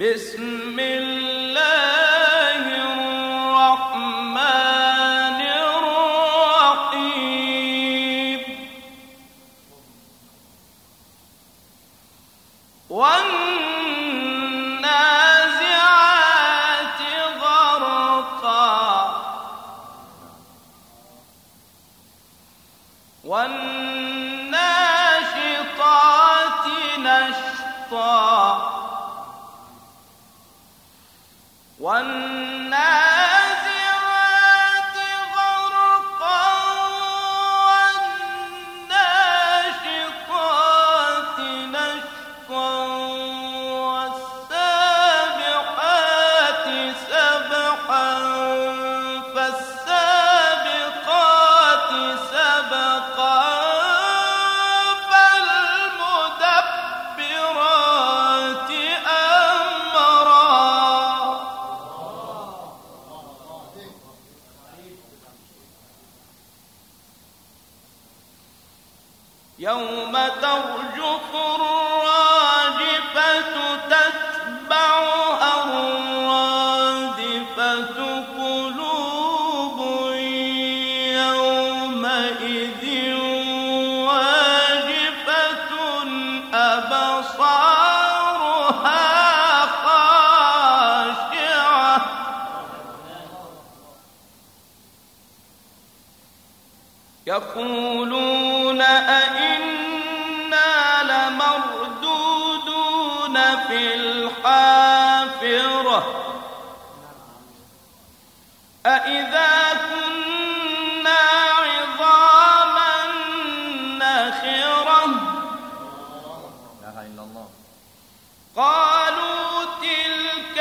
بسم الله الرحمن الرحيم والنازعات غرقا والناشطات والناس يوم ترجف الراجفة تتبعها الرادفة قلوب يومئذ واجفة أبصارها خاشعة. يقولون الحافرة. أئذا كنا عظاما نخرة. قالوا تلك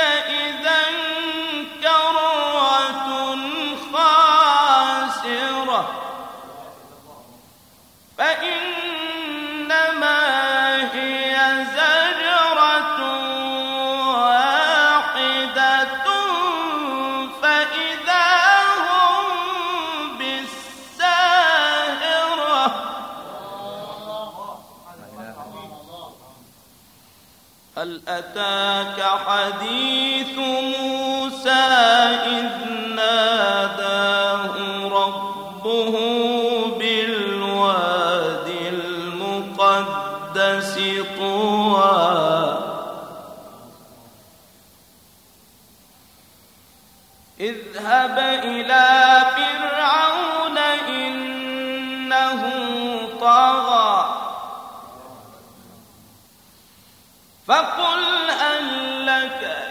هل أتاك حديث موسى إذ ناداه ربه بالواد المقدس طوى؟ اذهب إلى فقل هل لك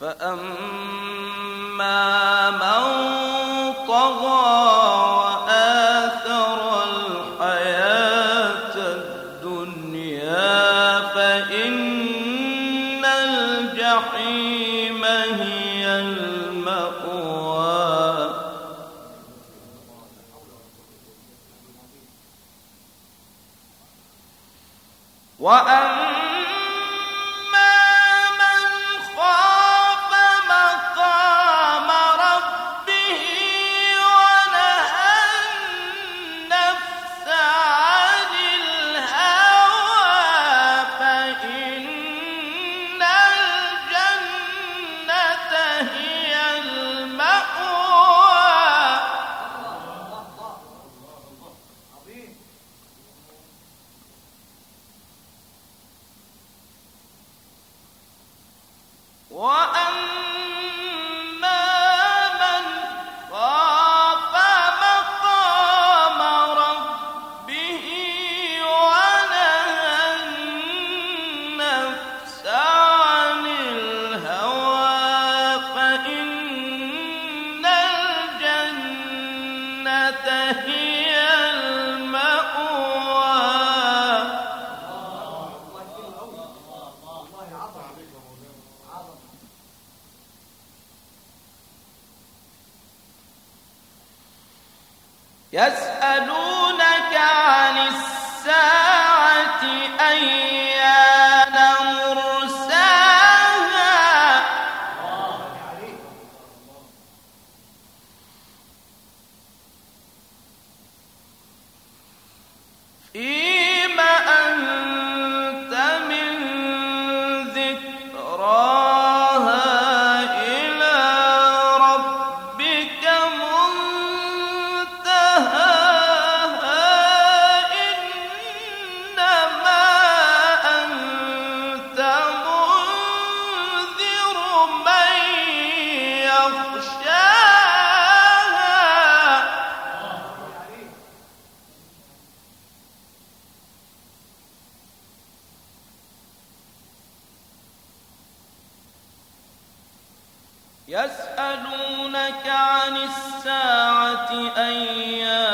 فأما من طغى وآثر الحياة الدنيا فإن الجحيم هي المأوى وأما يسألونك عن الساعة أيام يسألونك عن الساعة أيام